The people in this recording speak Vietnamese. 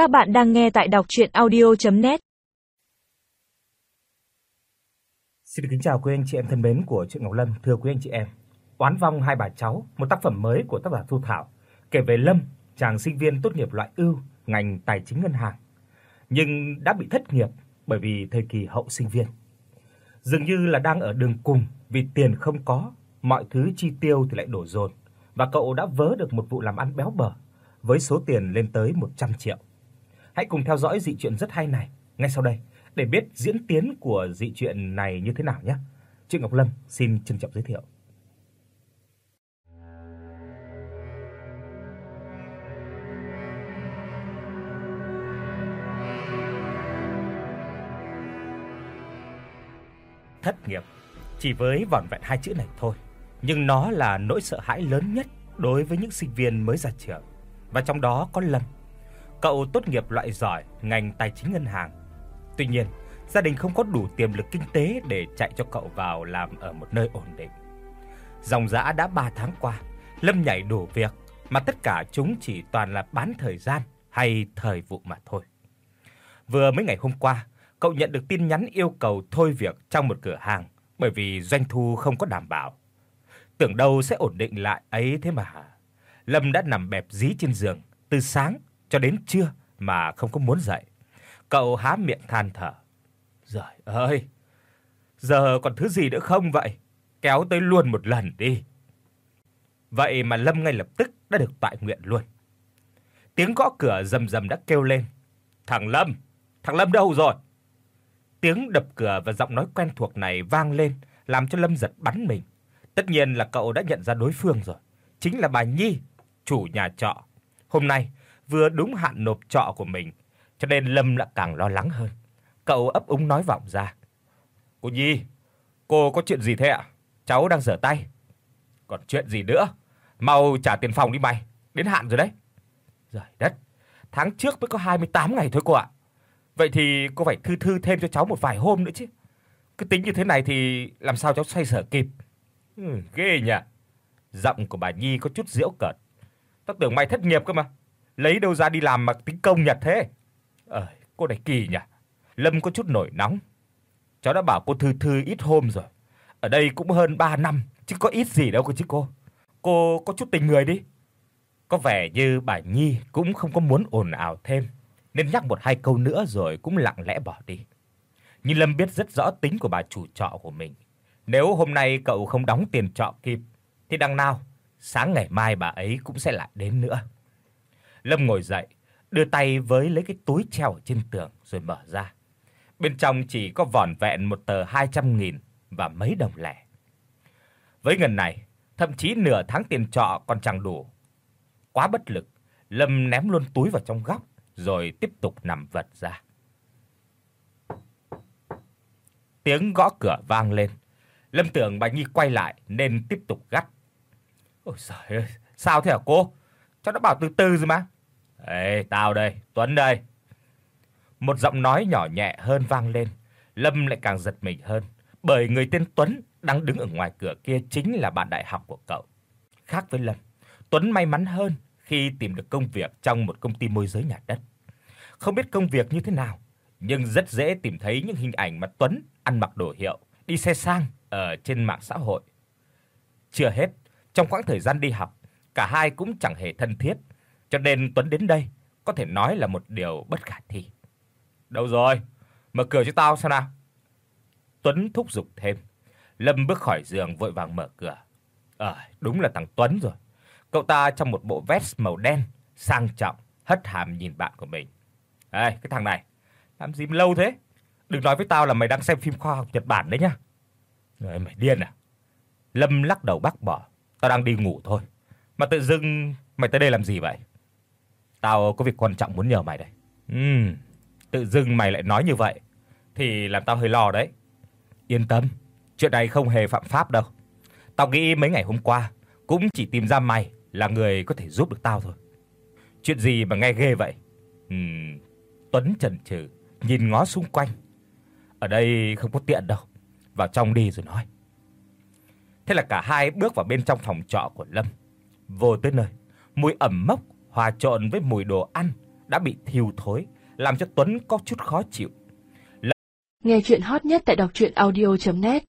Các bạn đang nghe tại đọc audio net Xin kính chào quý anh chị em thân mến của truyện Ngọc Lâm, thưa quý anh chị em. Oán vong hai bà cháu, một tác phẩm mới của tác giả Thu Thảo, kể về Lâm, chàng sinh viên tốt nghiệp loại ưu ngành tài chính ngân hàng, nhưng đã bị thất nghiệp bởi vì thời kỳ hậu sinh viên. Dường như là đang ở đường cùng vì tiền không có, mọi thứ chi tiêu thì lại đổ dồn và cậu đã vớ được một vụ làm ăn béo bở với số tiền lên tới 100 triệu. Hãy cùng theo dõi dị truyện rất hay này ngay sau đây để biết diễn tiến của dị truyện này như thế nào nhé. Chị Ngọc Lâm xin trân trọng giới thiệu. Thất nghiệp chỉ với vỏn vẹn hai chữ này thôi, nhưng nó là nỗi sợ hãi lớn nhất đối với những sinh viên mới ra trường. Và trong đó có Lâm. Cậu tốt nghiệp loại giỏi ngành tài chính ngân hàng. Tuy nhiên, gia đình không có đủ tiềm lực kinh tế để chạy cho cậu vào làm ở một nơi ổn định. Dòng dã đã 3 tháng qua, Lâm nhảy đủ việc mà tất cả chúng chỉ toàn là bán thời gian hay thời vụ mà thôi. Vừa mấy ngày hôm qua, cậu nhận được tin nhắn yêu cầu thôi việc trong một cửa hàng bởi vì doanh thu không có đảm bảo. Tưởng đâu sẽ ổn định lại ấy thế mà. Lâm đã nằm bẹp dí trên giường từ sáng cho đến trưa mà không có muốn dậy. Cậu há miệng than thở. Giời ơi, giờ còn thứ gì nữa không vậy? Kéo tới luôn một lần đi. Vậy mà Lâm ngay lập tức đã được tại nguyện luôn. Tiếng gõ cửa rầm rầm đã kêu lên. "Thằng Lâm, thằng Lâm đâu rồi?" Tiếng đập cửa và giọng nói quen thuộc này vang lên, làm cho Lâm giật bắn mình. Tất nhiên là cậu đã nhận ra đối phương rồi, chính là bà Nhi, chủ nhà trọ. Hôm nay vừa đúng hạn nộp trọ của mình, cho nên Lâm lại càng lo lắng hơn. Cậu ấp úng nói vọng ra. "Cô Nhi, cô có chuyện gì thế ạ? Cháu đang rửa tay." "Còn chuyện gì nữa? Mau trả tiền phòng đi mày, đến hạn rồi đấy." "Giời đất, tháng trước mới có 28 ngày thôi cô ạ." Vậy thì cô phải thư thư thêm cho cháu một vài hôm nữa chứ. Cứ tính như thế này thì làm sao cháu xoay sở kịp. Ừ, ghê nhỉ. Giọng của bà Nhi có chút giễu cợt. Tao tưởng mày thất nghiệp cơ mà. Lấy đâu ra đi làm mà tính công nhật thế? Ờ, cô này kỳ nhỉ. Lâm có chút nổi nóng. Cháu đã bảo cô thư thư ít hôm rồi. Ở đây cũng hơn 3 năm, chứ có ít gì đâu cơ chứ cô. Cô có chút tình người đi. Có vẻ như bà Nhi cũng không có muốn ồn ào thêm nên nhắc một hai câu nữa rồi cũng lặng lẽ bỏ đi. Nhưng Lâm biết rất rõ tính của bà chủ trọ của mình. Nếu hôm nay cậu không đóng tiền trọ kịp thì đằng nào sáng ngày mai bà ấy cũng sẽ lại đến nữa. Lâm ngồi dậy, đưa tay với lấy cái túi treo ở trên tường rồi mở ra. Bên trong chỉ có vỏn vẹn một tờ 200 nghìn và mấy đồng lẻ. Với ngần này, thậm chí nửa tháng tiền trọ còn chẳng đủ. Quá bất lực, Lâm ném luôn túi vào trong góc rồi tiếp tục nằm vật ra. Tiếng gõ cửa vang lên. Lâm tưởng bà Nhi quay lại nên tiếp tục gắt. Ôi giời ơi, sao thế hả cô? Cháu đã bảo từ từ rồi mà. Ê, tao đây, Tuấn đây. Một giọng nói nhỏ nhẹ hơn vang lên. Lâm lại càng giật mình hơn, bởi người tên Tuấn đang đứng ở ngoài cửa kia chính là bạn đại học của cậu. Khác với Lâm, Tuấn may mắn hơn khi tìm được công việc trong một công ty môi giới nhà đất. Không biết công việc như thế nào, nhưng rất dễ tìm thấy những hình ảnh mà Tuấn ăn mặc đồ hiệu, đi xe sang ở trên mạng xã hội. Chưa hết, trong quãng thời gian đi học, cả hai cũng chẳng hề thân thiết, cho nên Tuấn đến đây có thể nói là một điều bất khả thi. "Đâu rồi? Mở cửa cho tao xem nào." Tuấn thúc giục thêm. Lâm bước khỏi giường vội vàng mở cửa. Ờ, đúng là thằng Tuấn rồi. Cậu ta trong một bộ vest màu đen, sang trọng, hất hàm nhìn bạn của mình. "Ê, cái thằng này, làm gì mà lâu thế? Đừng nói với tao là mày đang xem phim khoa học Nhật Bản đấy nhá." "Ơi mày điên à?" Lâm lắc đầu bác bỏ, "Tao đang đi ngủ thôi. Mà tự dưng mày tới đây làm gì vậy?" "Tao có việc quan trọng muốn nhờ mày đây." "Ừm, tự dưng mày lại nói như vậy thì làm tao hơi lo đấy." "Yên tâm, chuyện này không hề phạm pháp đâu. Tao nghĩ mấy ngày hôm qua cũng chỉ tìm ra mày là người có thể giúp được tao thôi." "Chuyện gì mà nghe ghê vậy?" Ừm, Tuấn chần chừ, nhìn ngó xung quanh. Ở đây không có tiện đâu, vào trong đi rồi nói. Thế là cả hai bước vào bên trong phòng trọ của Lâm. Vô tới nơi, mùi ẩm mốc hòa trộn với mùi đồ ăn đã bị thiêu thối, làm cho Tuấn có chút khó chịu. Nghe truyện hot nhất tại doctruyenaudio.net